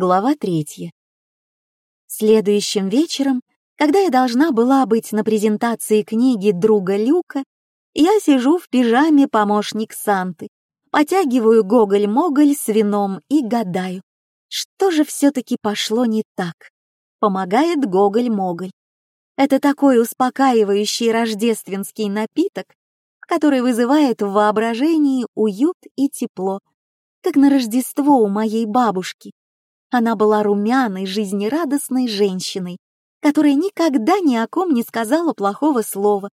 Глава третья. Следующим вечером, когда я должна была быть на презентации книги друга Люка, я сижу в пижаме помощник Санты, потягиваю гоголь-моголь с вином и гадаю, что же все-таки пошло не так. Помогает гоголь-моголь. Это такой успокаивающий рождественский напиток, который вызывает в воображении уют и тепло, как на Рождество у моей бабушки. Она была румяной, жизнерадостной женщиной, которая никогда ни о ком не сказала плохого слова.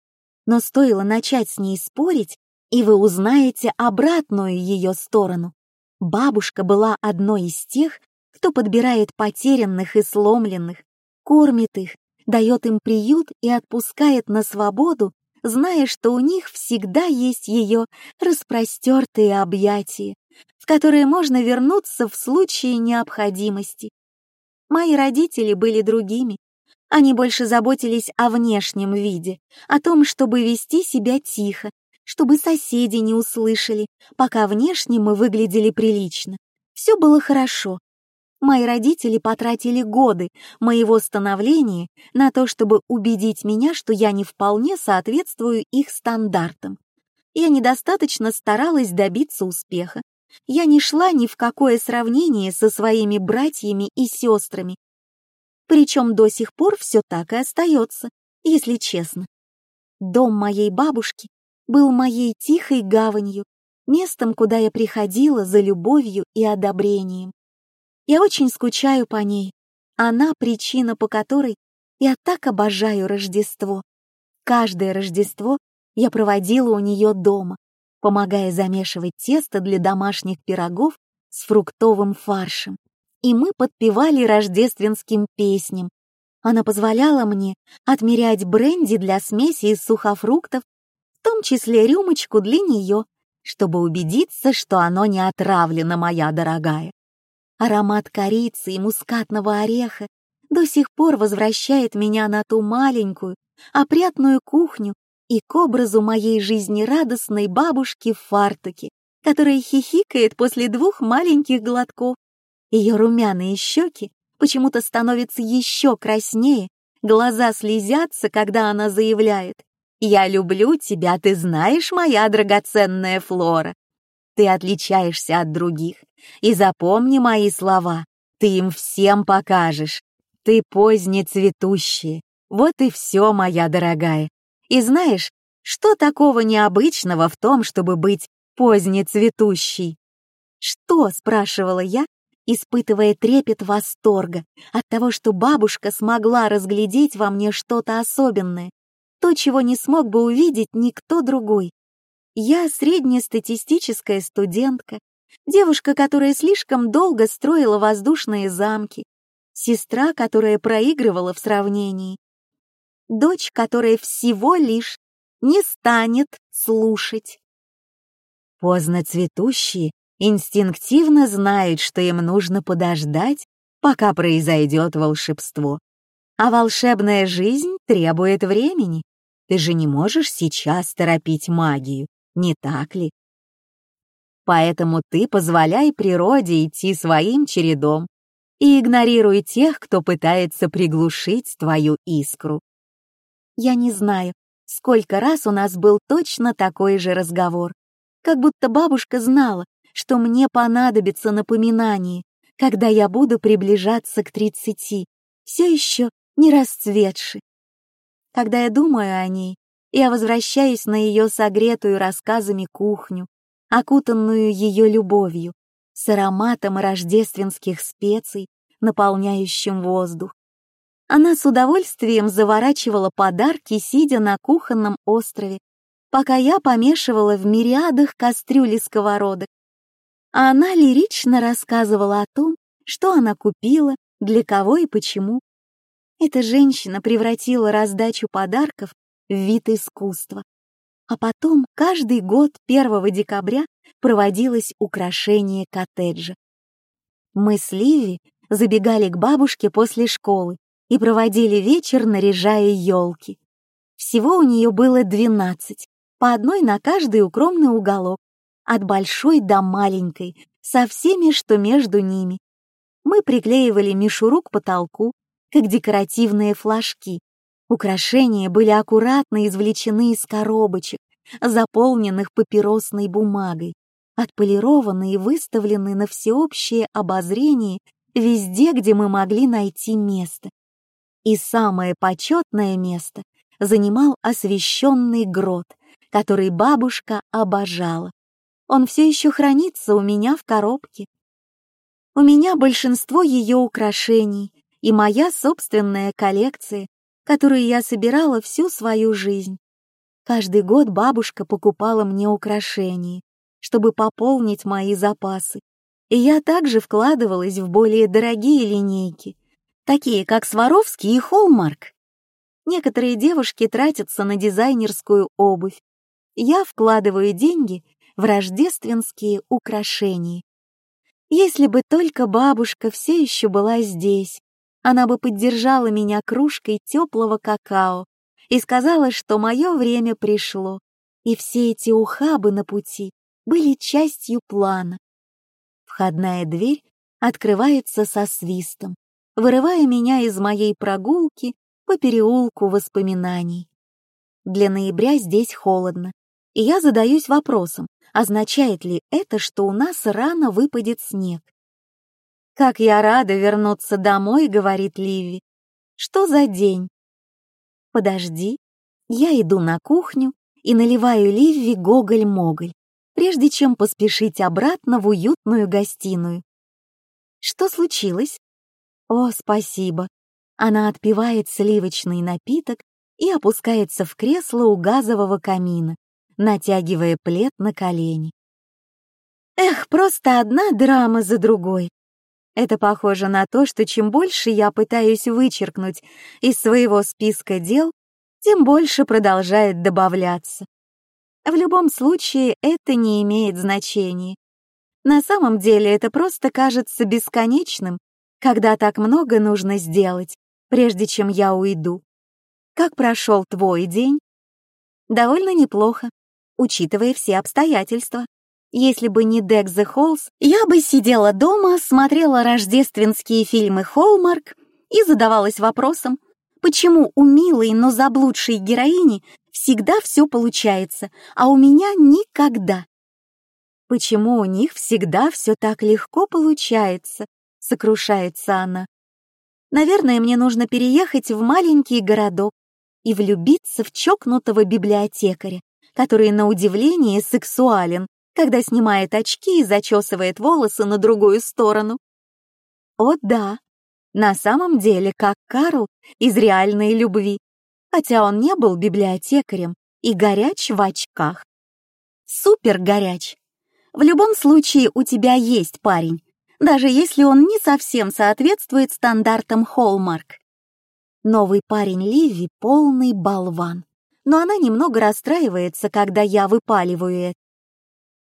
Но стоило начать с ней спорить, и вы узнаете обратную ее сторону. Бабушка была одной из тех, кто подбирает потерянных и сломленных, кормит их, дает им приют и отпускает на свободу, зная, что у них всегда есть ее распростертые объятия, в которые можно вернуться в случае необходимости. Мои родители были другими. Они больше заботились о внешнем виде, о том, чтобы вести себя тихо, чтобы соседи не услышали, пока внешне мы выглядели прилично. Все было хорошо. Мои родители потратили годы моего становления на то, чтобы убедить меня, что я не вполне соответствую их стандартам. Я недостаточно старалась добиться успеха, я не шла ни в какое сравнение со своими братьями и сестрами. Причем до сих пор все так и остается, если честно. Дом моей бабушки был моей тихой гаванью, местом, куда я приходила за любовью и одобрением. Я очень скучаю по ней. Она причина, по которой я так обожаю Рождество. Каждое Рождество я проводила у нее дома, помогая замешивать тесто для домашних пирогов с фруктовым фаршем. И мы подпевали рождественским песням. Она позволяла мне отмерять бренди для смеси из сухофруктов, в том числе рюмочку для нее, чтобы убедиться, что оно не отравлено, моя дорогая. Аромат корицы и мускатного ореха до сих пор возвращает меня на ту маленькую, опрятную кухню, и к образу моей жизнерадостной бабушки в фартуке, которая хихикает после двух маленьких глотков. Ее румяные щеки почему-то становятся еще краснее, глаза слезятся, когда она заявляет «Я люблю тебя, ты знаешь, моя драгоценная Флора. Ты отличаешься от других, и запомни мои слова, ты им всем покажешь. Ты поздне цветущая, вот и все, моя дорогая. И знаешь, что такого необычного в том, чтобы быть позднецветущей? «Что?» — спрашивала я, испытывая трепет восторга от того, что бабушка смогла разглядеть во мне что-то особенное, то, чего не смог бы увидеть никто другой. Я среднестатистическая студентка, девушка, которая слишком долго строила воздушные замки, сестра, которая проигрывала в сравнении, дочь, которая всего лишь не станет слушать. Поздно цветущие инстинктивно знают, что им нужно подождать, пока произойдет волшебство. А волшебная жизнь требует времени. Ты же не можешь сейчас торопить магию, не так ли? Поэтому ты позволяй природе идти своим чередом и игнорируй тех, кто пытается приглушить твою искру. Я не знаю, сколько раз у нас был точно такой же разговор. Как будто бабушка знала, что мне понадобится напоминание, когда я буду приближаться к тридцати, все еще не расцветши. Когда я думаю о ней, я возвращаюсь на ее согретую рассказами кухню, окутанную ее любовью, с ароматом рождественских специй, наполняющим воздух. Она с удовольствием заворачивала подарки, сидя на кухонном острове, пока я помешивала в мириадах кастрюли сковородок. А она лирично рассказывала о том, что она купила, для кого и почему. Эта женщина превратила раздачу подарков в вид искусства. А потом каждый год 1 декабря проводилось украшение коттеджа. Мы с Ливи забегали к бабушке после школы и проводили вечер, наряжая елки. Всего у нее было двенадцать, по одной на каждый укромный уголок, от большой до маленькой, со всеми, что между ними. Мы приклеивали мишуру к потолку, как декоративные флажки. Украшения были аккуратно извлечены из коробочек, заполненных папиросной бумагой, отполированы и выставлены на всеобщее обозрение везде, где мы могли найти место. И самое почетное место занимал освященный грот, который бабушка обожала. Он все еще хранится у меня в коробке. У меня большинство ее украшений и моя собственная коллекция, которую я собирала всю свою жизнь. Каждый год бабушка покупала мне украшения, чтобы пополнить мои запасы, и я также вкладывалась в более дорогие линейки, такие как Сваровский и Холмарк. Некоторые девушки тратятся на дизайнерскую обувь. Я вкладываю деньги в рождественские украшения. Если бы только бабушка все еще была здесь, она бы поддержала меня кружкой теплого какао и сказала, что мое время пришло, и все эти ухабы на пути были частью плана. Входная дверь открывается со свистом, вырывая меня из моей прогулки по переулку воспоминаний. Для ноября здесь холодно, и я задаюсь вопросом, означает ли это, что у нас рано выпадет снег. «Как я рада вернуться домой», — говорит Ливи. «Что за день?» «Подожди». Я иду на кухню и наливаю Ливи гоголь-моголь, прежде чем поспешить обратно в уютную гостиную. «Что случилось?» «О, спасибо». Она отпивает сливочный напиток и опускается в кресло у газового камина, натягивая плед на колени. Эх, просто одна драма за другой. Это похоже на то, что чем больше я пытаюсь вычеркнуть из своего списка дел, тем больше продолжает добавляться. В любом случае, это не имеет значения. На самом деле это просто кажется бесконечным, когда так много нужно сделать, прежде чем я уйду. Как прошел твой день? Довольно неплохо учитывая все обстоятельства. Если бы не Deck the Halls, я бы сидела дома, смотрела рождественские фильмы Hallmark и задавалась вопросом, почему у милой, но заблудшей героини всегда все получается, а у меня никогда. Почему у них всегда все так легко получается, сокрушается она. Наверное, мне нужно переехать в маленький городок и влюбиться в чокнутого библиотекаря, который на удивление сексуален, когда снимает очки и зачесывает волосы на другую сторону. О да, на самом деле как Карл из реальной любви, хотя он не был библиотекарем и горяч в очках. Супер горяч. В любом случае у тебя есть парень, даже если он не совсем соответствует стандартам Холмарк. Новый парень Ливи — полный болван но она немного расстраивается, когда я выпаливаю это.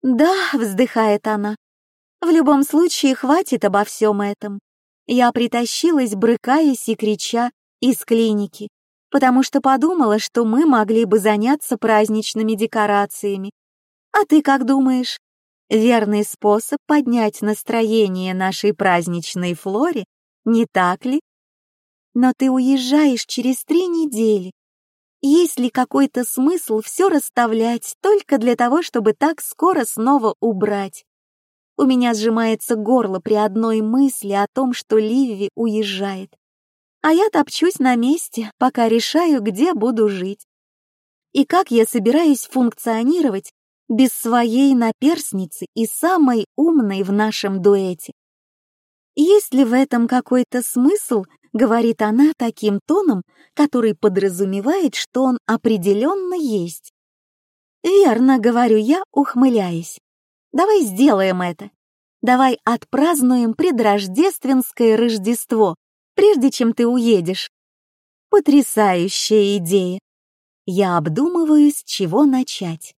«Да», — вздыхает она, — «в любом случае хватит обо всем этом. Я притащилась, брыкаясь и крича, из клиники, потому что подумала, что мы могли бы заняться праздничными декорациями. А ты как думаешь? Верный способ поднять настроение нашей праздничной флоре, не так ли? Но ты уезжаешь через три недели, есть ли какой-то смысл все расставлять только для того, чтобы так скоро снова убрать? У меня сжимается горло при одной мысли о том, что Ливи уезжает. А я топчусь на месте, пока решаю, где буду жить. И как я собираюсь функционировать без своей наперсницы и самой умной в нашем дуэте? Есть ли в этом какой-то смысл говорит она таким тоном, который подразумевает, что он определенно есть. «Верно», — говорю я, ухмыляясь. «Давай сделаем это. Давай отпразднуем предрождественское Рождество, прежде чем ты уедешь». Потрясающая идея. Я обдумываю, с чего начать.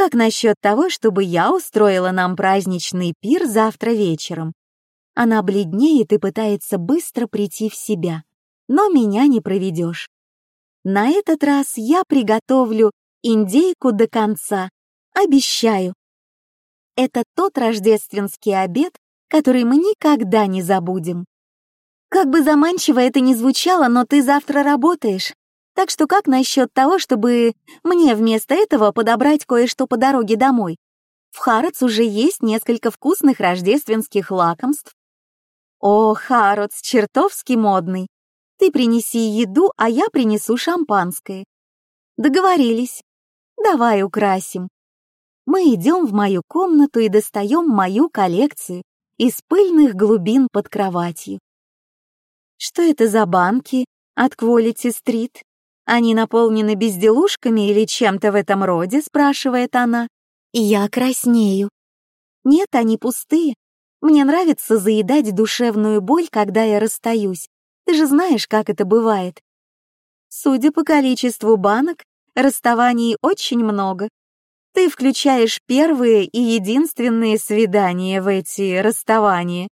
Как насчет того, чтобы я устроила нам праздничный пир завтра вечером? Она бледнеет и пытается быстро прийти в себя, но меня не проведешь. На этот раз я приготовлю индейку до конца, обещаю. Это тот рождественский обед, который мы никогда не забудем. Как бы заманчиво это ни звучало, но ты завтра работаешь. Так что как насчет того, чтобы мне вместо этого подобрать кое-что по дороге домой? В Хароц уже есть несколько вкусных рождественских лакомств. О, Хароц, чертовски модный. Ты принеси еду, а я принесу шампанское. Договорились. Давай украсим. Мы идем в мою комнату и достаем мою коллекцию из пыльных глубин под кроватью. Что это за банки от Quality-стрит? Они наполнены безделушками или чем-то в этом роде, спрашивает она. Я краснею. Нет, они пустые. Мне нравится заедать душевную боль, когда я расстаюсь. Ты же знаешь, как это бывает. Судя по количеству банок, расставаний очень много. Ты включаешь первые и единственные свидания в эти расставания.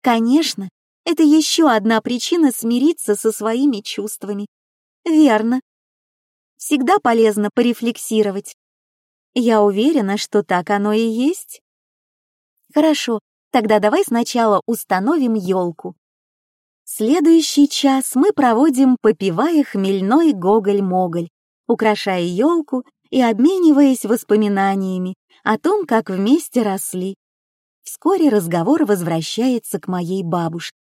Конечно, это еще одна причина смириться со своими чувствами. Верно. Всегда полезно порефлексировать. Я уверена, что так оно и есть. Хорошо, тогда давай сначала установим елку. Следующий час мы проводим, попивая хмельной гоголь-моголь, украшая елку и обмениваясь воспоминаниями о том, как вместе росли. Вскоре разговор возвращается к моей бабушке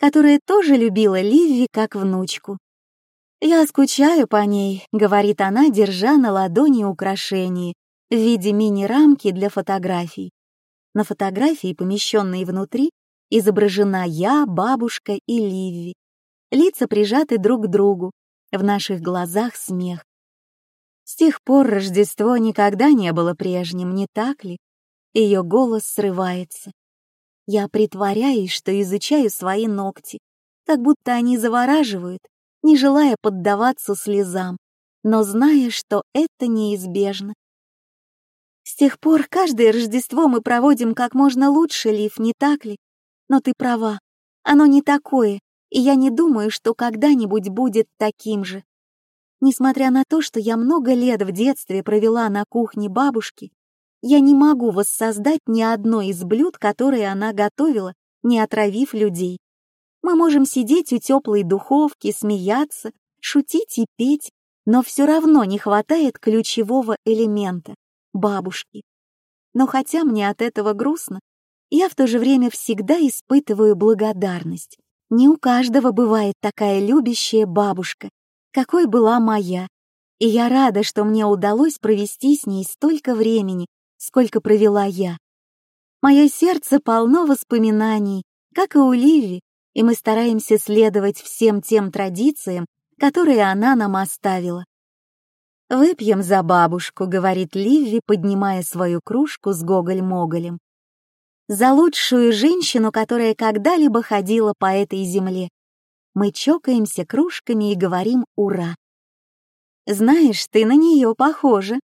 которая тоже любила Ливи как внучку. «Я скучаю по ней», — говорит она, держа на ладони украшение в виде мини-рамки для фотографий. На фотографии, помещенной внутри, изображена я, бабушка и Ливи. Лица прижаты друг к другу, в наших глазах смех. С тех пор Рождество никогда не было прежним, не так ли? Ее голос срывается. Я притворяюсь, что изучаю свои ногти, как будто они завораживают, не желая поддаваться слезам, но зная, что это неизбежно. С тех пор каждое Рождество мы проводим как можно лучше, Лив, не так ли? Но ты права, оно не такое, и я не думаю, что когда-нибудь будет таким же. Несмотря на то, что я много лет в детстве провела на кухне бабушки, я не могу воссоздать ни одно из блюд, которые она готовила, не отравив людей. Мы можем сидеть у теплой духовки, смеяться, шутить и петь, но все равно не хватает ключевого элемента — бабушки. Но хотя мне от этого грустно, я в то же время всегда испытываю благодарность. Не у каждого бывает такая любящая бабушка, какой была моя, и я рада, что мне удалось провести с ней столько времени сколько провела я. Мое сердце полно воспоминаний, как и у Ливи, и мы стараемся следовать всем тем традициям, которые она нам оставила. «Выпьем за бабушку», — говорит Ливи, поднимая свою кружку с Гоголь-Моголем. «За лучшую женщину, которая когда-либо ходила по этой земле». Мы чокаемся кружками и говорим «Ура!». «Знаешь, ты на нее похожа»,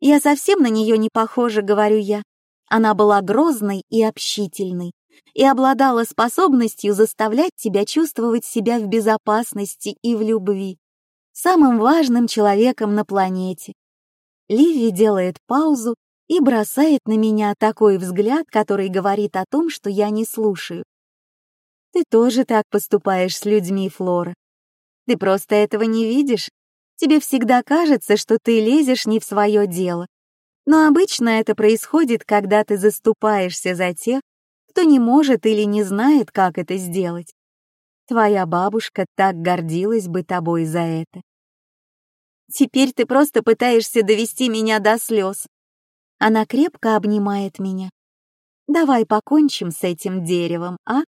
я совсем на нее не похожа, говорю я. Она была грозной и общительной и обладала способностью заставлять тебя чувствовать себя в безопасности и в любви. Самым важным человеком на планете. Ливи делает паузу и бросает на меня такой взгляд, который говорит о том, что я не слушаю. Ты тоже так поступаешь с людьми, Флора. Ты просто этого не видишь, Тебе всегда кажется, что ты лезешь не в свое дело. Но обычно это происходит, когда ты заступаешься за тех, кто не может или не знает, как это сделать. Твоя бабушка так гордилась бы тобой за это. Теперь ты просто пытаешься довести меня до слез. Она крепко обнимает меня. Давай покончим с этим деревом, а?